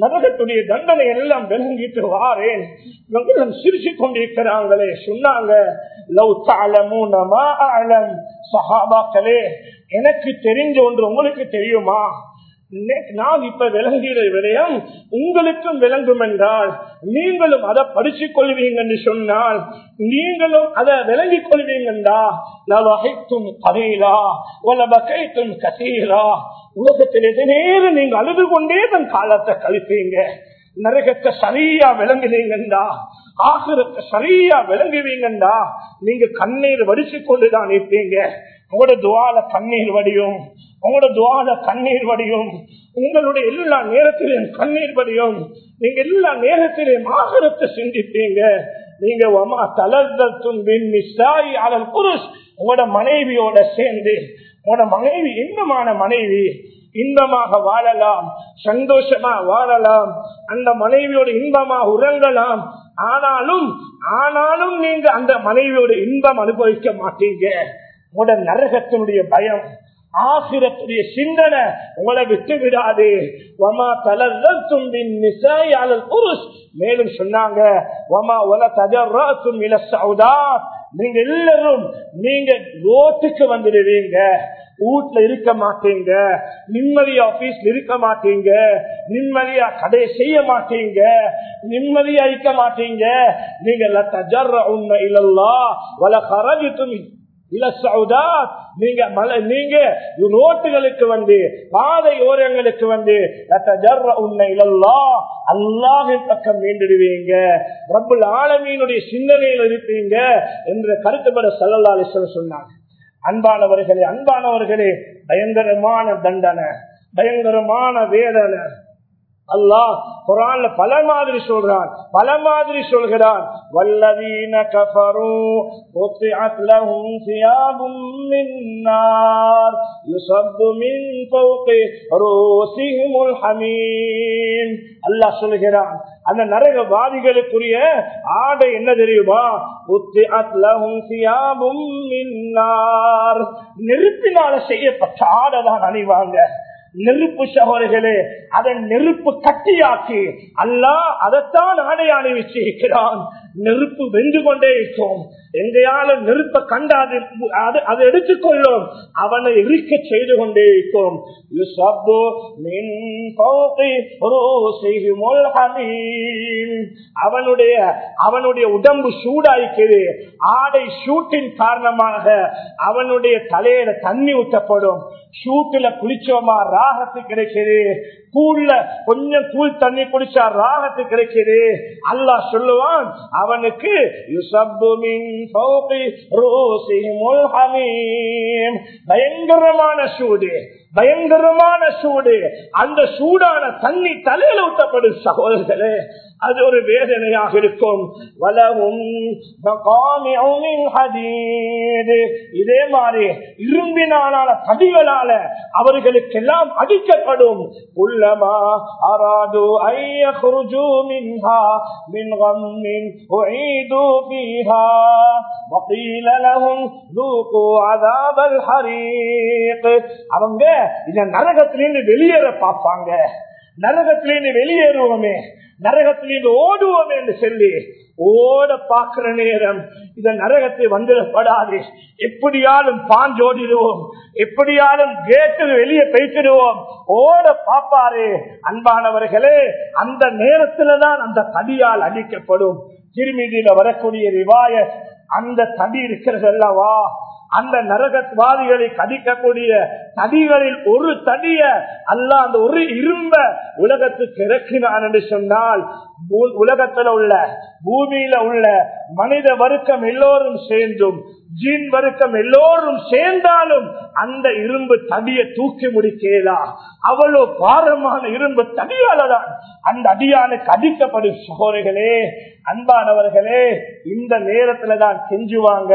நரகத்துடைய தண்டனை எல்லாம் விளங்கிட்டு வாரேன். இவங்களும் சிரிச்சு கொண்டிருக்கிறாங்களே சொன்னாங்க லவ் சஹாபாக்களே எனக்கு தெரிஞ்ச ஒன்று உங்களுக்கு தெரியுமா? நான் இப்ப விளங்குகிற விடயம் உங்களுக்கும் விளங்கும் என்றால் நீங்களும் அதை படிச்சுக் கொள்வீங்க என்று சொன்னால் நீங்களும் அதை விளங்கிக் கொள்வீங்கண்டா லவகைத்தும் கதையிலா உலபகைத்தும் கசீரா உலகத்தில் எதிரேறு நீங்க அழுது கொண்டே தன் காலத்தை கழிப்பீங்க. நரகத்தை சரியா விளங்குனீங்கண்டா ஆசிரத்தை சரியா விளங்குவீங்கண்டா நீங்க கண்ணீர் வடிச்சு கொண்டுதான் இருப்பீங்க. உங்களோட துவால கண்ணீர் வடியும். உங்களோட துவாத கண்ணீர் வடியும். உங்களுடைய எல்லா நேரத்திலையும் கண்ணீர் வடியும். நீங்க எல்லா நேரத்திலையும் ஆகரத்தை சிந்திப்பீங்க. நீங்க வமா தளர்த்தும் அலல் புருஷ் உங்களோட மனைவியோட சேர்ந்து உங்களோட மனைவி இன்பமான மனைவி இன்பமாக வாழலாம் சந்தோஷமா வாழலாம் அந்த மனைவியோட இன்பமாக உறங்கலாம். ஆனாலும் ஆனாலும் நீங்க அந்த மனைவியோட இன்பம் அனுபவிக்க மாட்டீங்க. உங்களோட நரகத்தினுடைய பயம் ஆசிரத்துடைய சிந்தனை உங்களை விட்டு விடாது. வமா புருஷ் மேலும் சொன்னாங்க வமா ஒல தஜர்ராத்தும் தும்பில சவுதா. நீங்க எல்லாரும் நீங்க ரோட்டுக்கு வந்துடுவீங்க. வீட்டுல இருக்க மாட்டீங்க. நிம்மதியா ஆபீஸ்ல இருக்க மாட்டீங்க. நிம்மதியா கடையை செய்ய மாட்டீங்க. நிம்மதியா இருக்க மாட்டீங்க. நீங்க தஜர்ர உண்மை இல்லல்லா வல கரஜித்தும் இல்ல சவுதாத். நீங்க மலை நீங்க ரோட்டுகளுக்கு வந்து பாதை ஓரங்களுக்கு வந்து உன்னை அல்லாஹின் பக்கம் மீண்டுடுவீங்க. ரப்புல் ஆலமீனுடைய சிந்தனையில் இருப்பீங்க என்ற கருத்துப்பட சல்லல்லா அலிஸ்வன் சொன்னாங்க. அன்பானவர்களே அன்பானவர்களே பயங்கரமான தண்டனை பயங்கரமான வேதனை அல்லாஹ் குரான்ல பல மாதிரி சொல்றான் பல மாதிரி சொல்கிறான். வல்லவீன கஃபரூ உத்இஅத் லஹும் சியாபும் நார் யுஸப்பு மின் ஃபௌகி ரூசிஹிமுல் ஹமீம். அல்லாஹ் சொல்கிறான் அந்த நரகவாதிகளுக்குரிய ஆடை என்ன தெரியுமா? உத்இஅத் லஹும் சியாபும் மின் நார். நெருப்பினால செய்யப்பட்ட ஆடை தான் அணிவாங்க. நெருப்பு சகோதரர்களே அதன் நெருப்பு கட்டியாக்கி அல்லா அதைத்தான் ஆடை வச்சிருக்கிறான். நெருப்பு வென்று கொண்டே இருக்கும். எங்கேயால நெருப்ப கண்டாது அதை எடுத்துக்கொள்ளும். அவனை இருக்க செய்து கொண்டே இருக்கும். அவனுடைய அவனுடைய உடம்பு சூடாய்க்குது. ஆடை ஷூட்டின் காரணமாக அவனுடைய தலையில தண்ணி ஊற்றப்படும். ஷூட்டுல குளிச்சோமா ராகத்து கிடைக்கிறது கூழ்ல கொஞ்சம் கூழ் தண்ணி குடிச்சா ராகத்து கிடைக்குது. அல்லாஹ் சொல்லுவான் அவனுக்கு பயங்கரமான சூடு பயங்கரமான சூடு. அந்த சூடான தண்ணி தலையில ஊட்டப்படும் சகோதரர்களே. அது ஒரு வேதனையாக இருக்கும். வலவும் இதே மாதிரி இரும்பினால தடிகளால அவர்களுக்கெல்லாம் அடிக்கப்படும். உள்ளமா அராது அவங்க இந்த நரகத்திலிருந்து வெளியேற பார்ப்பாங்க. நரகத்திலிருந்து வெளியேறுவோமே நரகத்திலிருந்து ஓடுவோமே என்று சொல்லி ஓட பார்க்கிற நேரம் இந்த நரகத்தை வந்துடப்படாது. எப்படியாலும் பாஞ்சோடிடுவோம் எப்படியாலும் கேட்டு வெளியே பேசிடுவோம். ஓட பாப்பாரு அன்பானவர்களே அந்த நேரத்துலதான் அந்த தடியால் அடிக்கப்படும். திருமீதியில வரக்கூடிய ரிவாய அந்த தடி இருக்கிறதல்லவா? அந்த நரகத்வாதிகளை கதிக்கக்கூடிய தடிகளில் ஒரு தடிய அல்ல அந்த ஒரு இரும்ப உலகத்துக்கு இறக்கினான் என்று சொன்னால் உலகத்துல உள்ள பூமியில உள்ள மனித வருக்கம் எல்லோரும் சேர்ந்தும் ஜீன் வருக்கம் எல்லோரும் சேர்ந்தாலும் அந்த இரும்பு தடியை தூக்கி முடிக்கலா? அவ்வளவு பாரமான இரும்பு தடியாலதான் அந்த அடியானுக்கு அடிக்கப்படும் சகோதரிகளே அன்பானவர்களே இந்த நேரத்துல தான் செஞ்சுவாங்க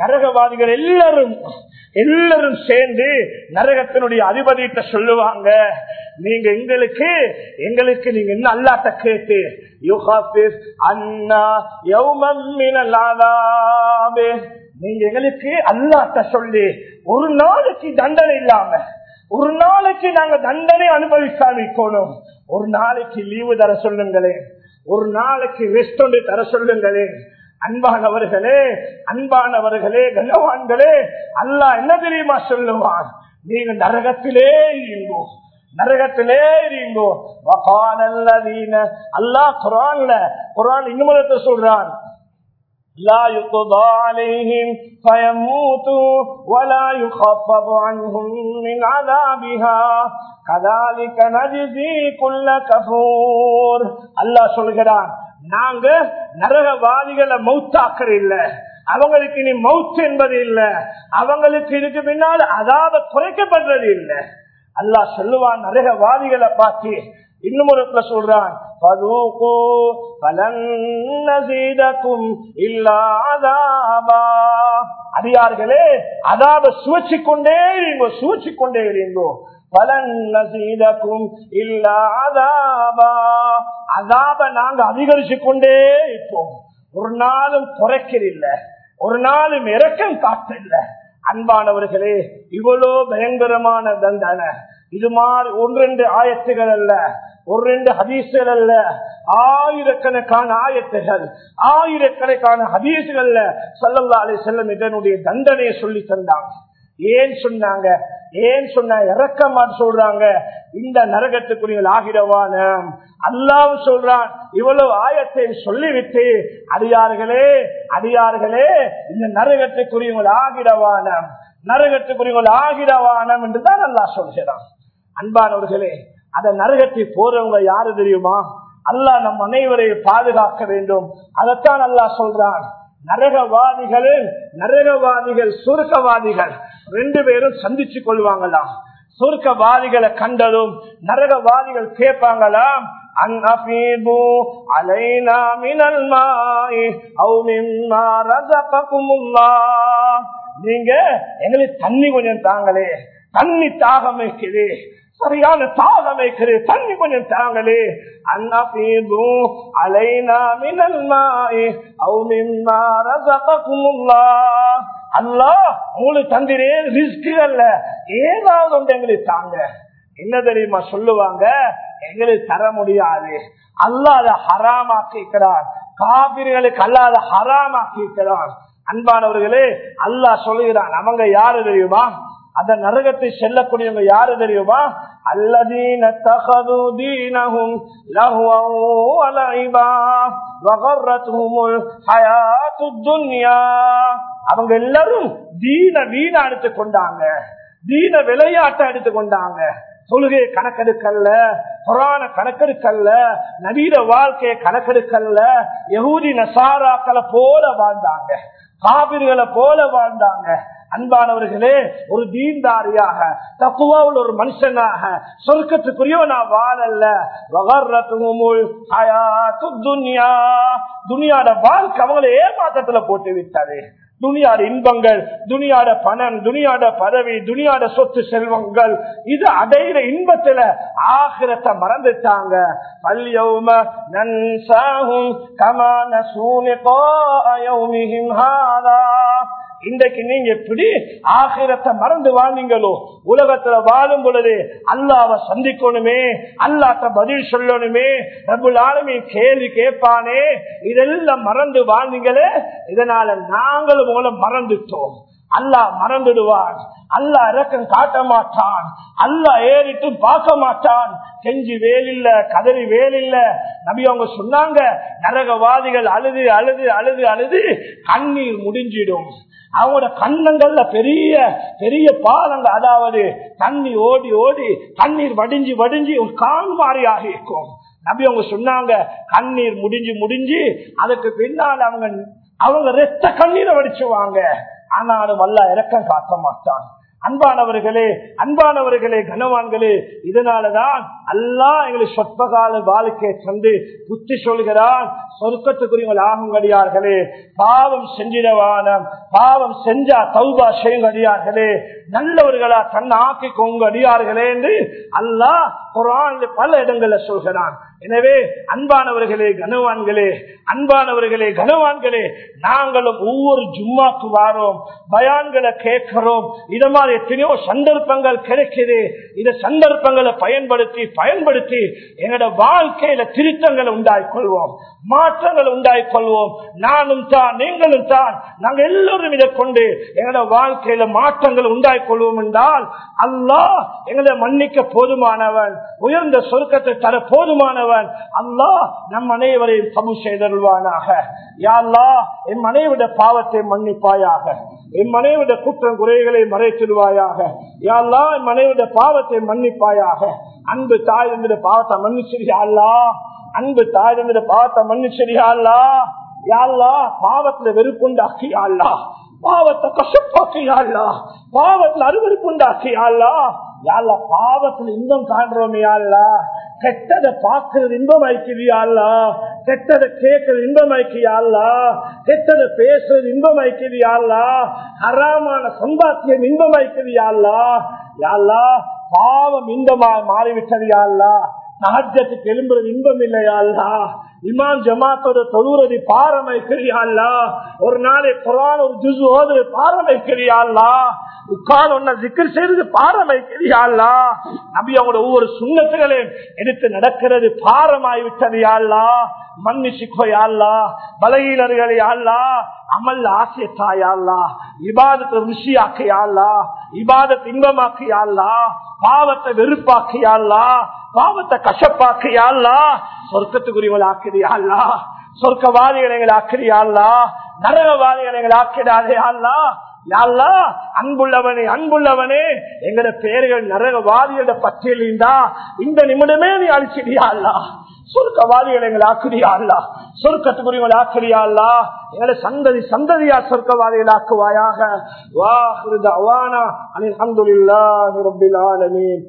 நரகவாதிகள் எல்லாரும் எல்லாரும் சேர்ந்து நரகத்தினுடைய அதிபதியிட்ட சொல்லுவாங்க. நீங்க எங்களுக்கு எங்களுக்கு நீங்க என்ன அல்லாட்ட கேட்டு அண்ணா நீங்க எங்களுக்கு அல்லாட்ட சொல்லி ஒரு நாளைக்கு தண்டனை இல்லாம ஒரு நாளைக்கு நாங்க தண்டனை அனுபவிக்காமிக்கணும் ஒரு நாளைக்கு லீவு தர சொல்லுங்களேன். ஒரு நாளைக்கு ரெஸ்ட் ஒன்று தர சொல்லுங்களேன். அன்பானவர்களே அன்பானவர்களே கனவான்களே அல்லா என்ன தெரியுமா சொல்லுவான் நீங்க நரகத்திலே இருங்கோ நரகத்திலே இருங்கோ அல்லா குரான்ல குரான் இன்னும் சொல்றான் لا يقضى عليهم فيموتوا ولا يخفف عنهم من عذابها كذلك نجزي كل كفور الله சொல்கிறான் நாங்க நரகவாதிகளை மௌத்தாக்குற இல்ல. அவங்களுக்கு இனி மௌத் என்பது இல்ல. அவங்களுக்கு இதுக்கு பின்னால் அதாவது குறைக்கப்படுறது இல்ல. அல்லா சொல்லுவான் நரகவாதிகளை பார்த்து. இன்னும் ஒரு இடத்துல சொல்றான் அடியார்களே அதாவது சுவச்சு கொண்டே இருங்கோ சுவச்சு கொண்டே இருங்கோ. அதாபா. அதாப நாங்க அதிகரிச்சு கொண்டே இருப்போம். ஒரு நாளும் குறைக்கிறதில்ல ஒரு நாளும் இறக்கம் காட்டில்ல அன்பானவர்களே இவ்வளோ பயங்கரமான தண்டனை. இது மாதிரி ஒன்றெண்டு ஆயத்துகள் அல்ல. ஒரு ரெண்டு ஹதீசுகள் அல்ல. ஆயிரக்கணக்கான ஆயத்துகள் ஆயிரக்கணக்கான ஹதீசுகள்ல சல்லல்லா அலி செல்லம் இதனுடைய தண்டனையை சொல்லி தந்தாங்க ஏன் சொன்னாங்க? ஏன் சொன்ன? இறக்கமான்னு சொல்றாங்க. இந்த நரகத்துக்குரிய ஆகிரவான அல்லாவும் சொல்றான் இவ்வளவு ஆயத்தை சொல்லிவிட்டு அடியார்களே அடியார்களே இந்த நரகத்துக்குரியவங்கள் ஆகிடவான நரகத்துக்குரியவங்கள் ஆகிடவானம் என்றுதான் அல்லா சொல்கிறான். அன்பானவர்களே அந்த நரகத்தை போறவங்க யாரு தெரியுமா? அல்லாஹ் நம் அனைவரையும் பாதுகாக்க வேண்டும். அதைத்தான் அல்லா சொல்றான். நரகவாதிகளில் நரகவாதிகள் சுருக்கவாதிகள். ரெண்டு பேரும் சந்திச்சு கொள்வாங்களாம். சுருக்கவாதிகளை கண்டதும் நரகவாதிகள் கேட்பாங்களாம் நீங்க எங்களுக்கு தண்ணி கொஞ்சம் தாங்களே தண்ணி தாகம் வைக்குது சரியான தாகம் வைக்குது தண்ணி கொஞ்சம் தாங்களே. அண்ணா அலை அலைனா மினல் மாய் அவு அல்லாஹ் உங்களுக்கு தந்திரே ரிஸ்க் ஏதாவது ஒன்று எங்களுக்கு தாங்க. என்ன தெரியுமா சொல்லுவாங்க? எங்களுக்கு தர முடியாது. அல்லாத ஹராமாக்கிறார் காபிர்களுக்கு அல்லாத ஹராமாக்கிறார் அன்பானவர்களே அல்லாஹ் சொல்லுகிறான். அவங்க யாரு தெரியுமா? அந்த நரகத்தை செல்லக்கூடியவங்க யாரு தெரியுமா? அல்லதீன தகது தீனகும் அவங்க எல்லாரும் தீன வீண அடித்து கொண்டாங்க. தீன விளையாட்டை அடித்து கொண்டாங்க. தொழுகை கணக்கெடுக்கல்ல புராண கணக்கெடுக்கல்ல நவீன வாழ்க்கையை கணக்கெடுக்கல்ல எகூதி நசாராக்களை போல வாழ்ந்தாங்க. காவிர்களை போல வாழ்ந்தாங்க. அன்பானவர்களே ஒரு தீன்தாரியாக தப்புவாவில் ஒரு மனுஷனாக சொர்க்கத்துக்குரியவனா வாழல்ல. துனியாட வாழ்க்கை அவங்களை ஏமாற்றத்துல போட்டு விட்டது. துணியாட இன்பங்கள் துணியாட பணம் துணியாட பதவி துணியாட சொத்து செல்வங்கள் இது அடையிற இன்பத்துல ஆகிரத்தை மறந்துட்டாங்க. பல்யௌம நன்சாகும் கமான சூனிகோமிகும் ஹாதா. இன்றைக்கு நீங்க எப்படி ஆகிரத்தை மறந்து வாழ்ந்தீங்களோ உலகத்துல வாழும் பொழுது அல்லாவை சந்திக்கணுமே அல்லாட்ட பதில் சொல்லணுமே ரபுல் ஆளுமே கேள்வி கேட்பானே இதெல்லாம் மறந்து வாழ்ந்தீங்களே இதனால நாங்களும் உங்களை மறந்துட்டோம். அல்லாஹ் மறந்துடுவான். அல்லாஹ் இறக்கம் காட்ட மாட்டான். அல்லாஹ் ஏறிட்டு பார்க்க மாட்டான். கெஞ்சி வேலில்ல கதறி வேலில்ல. நபி அவங்க சொன்னாங்க நரகவாதிகள் அழுது அழுது அழுது அழுது கண்ணீர் முடிஞ்சிடும். அவங்களோட கண்ணங்கள்ல பெரிய பெரிய பாலங்க அதாவது தண்ணி ஓடி ஓடி தண்ணீர் வடிஞ்சு வடிஞ்சு ஒரு கால் இருக்கும். நபி அவங்க சொன்னாங்க கண்ணீர் முடிஞ்சு முடிஞ்சு. அதுக்கு பின்னால் அவங்க அவங்க ரத்த கண்ணீரை வடிச்சுவாங்க. ஆனாலும் அல்ல இறக்கம் காட்ட மாட்டான். அன்பானவர்களே அன்பானவர்களே கனவான்களே இதனாலதான் அல்லா எங்களுக்கு சொற்பகால வாழ்க்கையை தந்து புத்தி சொல்கிறான் சொருக்கத்துக்குரியவங்கள் ஆகுங்கடியார்களே பாவம் செஞ்சிடவான பாவம் செஞ்சா தௌபா செய்யுங்கடியார்களே நல்லவர்களா தன் ஆக்கிக்கோங்க அடியார்களே என்று அல்லாஹ் குரான் பல இடங்கள்ல சொல்கிறான். எனவே அன்பானவர்களே கனவான்களே அன்பானவர்களே கனவான்களே நாங்களும் ஒவ்வொரு ஜும்மாக்கு வாரோம். பயான்களை கேட்கிறோம். இது மாதிரி எத்தனையோ சந்தர்ப்பங்கள் கிடைக்குது. இந்த சந்தர்ப்பங்களை பயன்படுத்தி பயன்படுத்தி எங்களோட வாழ்க்கையில திருத்தங்களை உண்டாய்கொள்வோம் மாற்றங்களை உண்டாய்கொள்வோம் நானும் தான் நீங்களும் தான் நாங்கள் எல்லோரும் இதை கொண்டு எங்களோட வாழ்க்கையில மாற்றங்கள் உண்டாய்கொள்வோம் என்றால் அல்லாஹ் எங்களை மன்னிக்க போதுமானவன். உயர்ந்த சொருக்கத்தை தர போதுமானவன். அல்லாஹ் நம் அனைவரையும் சமு செய்தருள்வானாக. யாழ்லா என் மனைவிட பாவத்தை மன்னிப்பாயாக. என் மனைவிட குற்றம் குறைகளை மறைத்திடுவாயாக. யாழ்லா என் மனைவிட பாவத்தை மன்னிப்பாயாக. அன்பு தாய் என்ற பாவத்தை மன்னிச்சிரியாள்லா அன்பு தாய் என்ற பாவத்தை மன்னிச்சிரியாள்லா யாழ்லா பாவத்துல வெறுப்புண்டாக்கியாள்லா பாவத்தை கசப்பாக்கியாள்லா பாவத்தில் அருவருப்புண்டாக்கியாள்லா யாழ்ல பாவத்தில் இன்பம் காண்றோமே யாழ்லா கெட்டதை பார்க்கறது இன்பம் ஐக்கிறியாள்லா கெட்டதை கேட்கறது இன்பம் ஐக்கியாள்லா கெட்டதை பேசுறது இன்பம் ஐக்கிறியாள்லா அறாமான சம்பாத்தியம் இன்பம் ஐக்கிறியாள்லா யாழ்லா பாவம் இன்பமா மாறிவிட்டது யாழ்லா நாஜத்துக்கு எழும்புறது இன்பம் இல்லையாள்லா இமாம் ஜமாத்தோட தொழுறது பாரமைக்கிறியாள்லா ஒரு நாளை குரான் ஒரு ஜுசு ஓதுறது பாரமைக்கிறியாள்லா உட்கார் ஒன்ன சிக்கர் செய்யறது பாரமைக்கிறியாள்லா நபி அவங்களோட ஒவ்வொரு சுண்ணத்துகளையும் எடுத்து நடக்கிறது பாரமாய் விட்டது யாழ்லா மன்னிச்சுக்கோ யாழ்லா பலகீனர்கள் யாழ்லா அமல் ஆசியத்தாயாள்லா இபாதத்தை ருசியாக்கியாள்லா இபாதத்தை இன்பமாக்கியாள்லா பாவத்தை வெறுப்பாக்கியாள்லா பாவத்தை கஷப்பாக்கியாள்லா சொர்க்கத்துக்குரியவள் ஆக்கிறியாள்லா சொர்க்கவாதிகளை ஆக்கிறியாள்லா நரகவாதிகளை ஆக்கிடாதே அல்லா. யாழ்லா அன்புள்ளவனே அன்புள்ளவனே. எங்கட பெயர்கள் நரகவாதிகளோட பட்டியலிந்தா இந்த நிமிடமே நீ அழிச்சிடியா அல்லா. சொர்க்கவாதிகள் எங்களை ஆக்குறியா சொர்க்கத்துக்குரியவங்களை ஆக்குறியா எங்களை சந்ததி சந்ததியா சொர்க்கவாதிகள் ஆக்குவாயாக. வா அனில் அஹமதுல்லாஹி ரப்பில் ஆலமீன்.